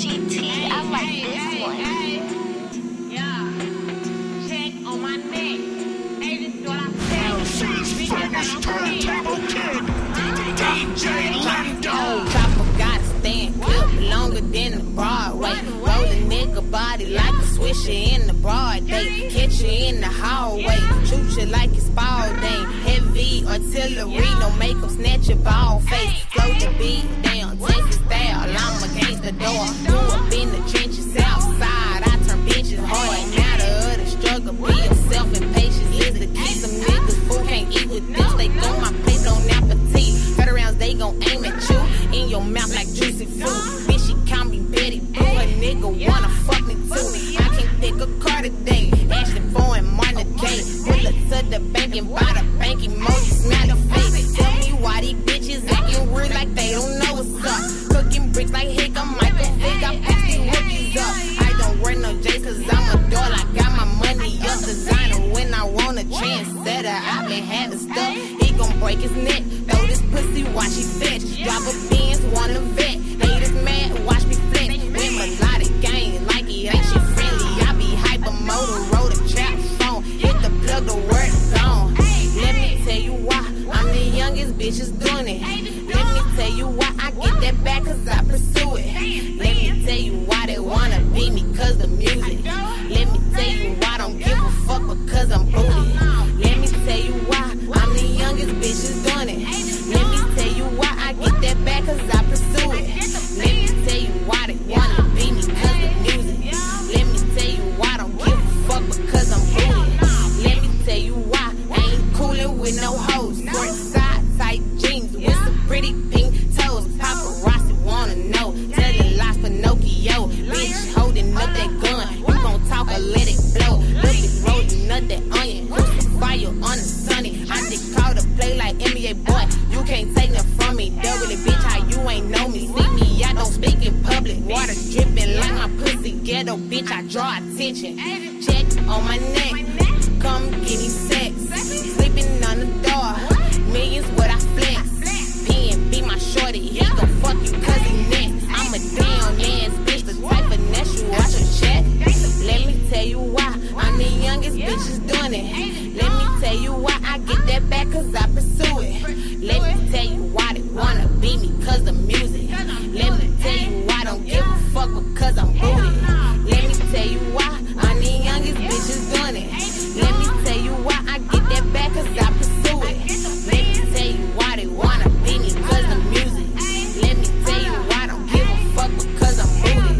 GT, I like this one. Yeah. Check on my neck. Hey, this is what I said. LC's finest turntable kid, DJ Lindo. Chopper got a stand clip longer than the Broadway. Roll a nigga body like a swisher in the broad day. Catch you in the hallway, shoot you like it's Spalding. Heavy artillery, no makeup, snatch your ball face. Slow the beat down, Texas style. I'm against the door. Up in the trenches, outside. I turn bitches hard. Matter of the struggle, be yourself and patience is the key. Some niggas fool can't eat with this. They go my plate on appetite. Third rounds, they gon' aim at you in your mouth like juicy fruit. Bitch, she call me Betty Boo. A nigga wanna fuck me too. I can't pick a car today. Ashley Boy and Martin Day. Pull up to the bank and buy the bank emoji, smile the face. Tell me why these bitches acting weird like they don't know what's up. Cooking bricks like Hick, I'm Michael Vick. I up. I don't wear no J's cause I'm a doll. I got my money up designer when I want a chance trendsetter. I been having stuff. He gon' break his neck. Throw this pussy, watch he fetch. Drop a Benz, wanna vet. Haters mad, watch me flex. With melodic gang, like he ain't shit friendly. I be hyper Motorola trap phone. Hit the plug, the work gone. Let me tell you why I'm the youngest bitches doing it. Let me tell you why I get that back cause I pursue Fire on the sunny. I just call to play like NBA boy. You can't take nothing from me. Double it, bitch, how you ain't know me. See me, I don't speak in public. Water dripping like my pussy. Ghetto bitch, I draw attention. Check on my neck. Come give me sex. Sleeping on the door. Millions tell you why I get that back cause I pursue it. Let me tell you why they wanna be me cause the music. Let me tell you why I don't give a fuck because I'm booty. Let me tell you why I'm the youngest bitches doing it. Let me tell you why I get that back cause I pursue it. Let me tell you why they wanna be me cause the music. Let me tell you why I don't give a fuck because I'm booty.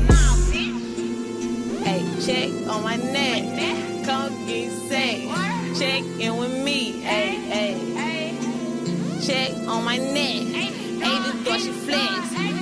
Hey, check on my neck. Come get sex. Check in with me. Hey, hey. Check on my neck. Hey, the door she flex.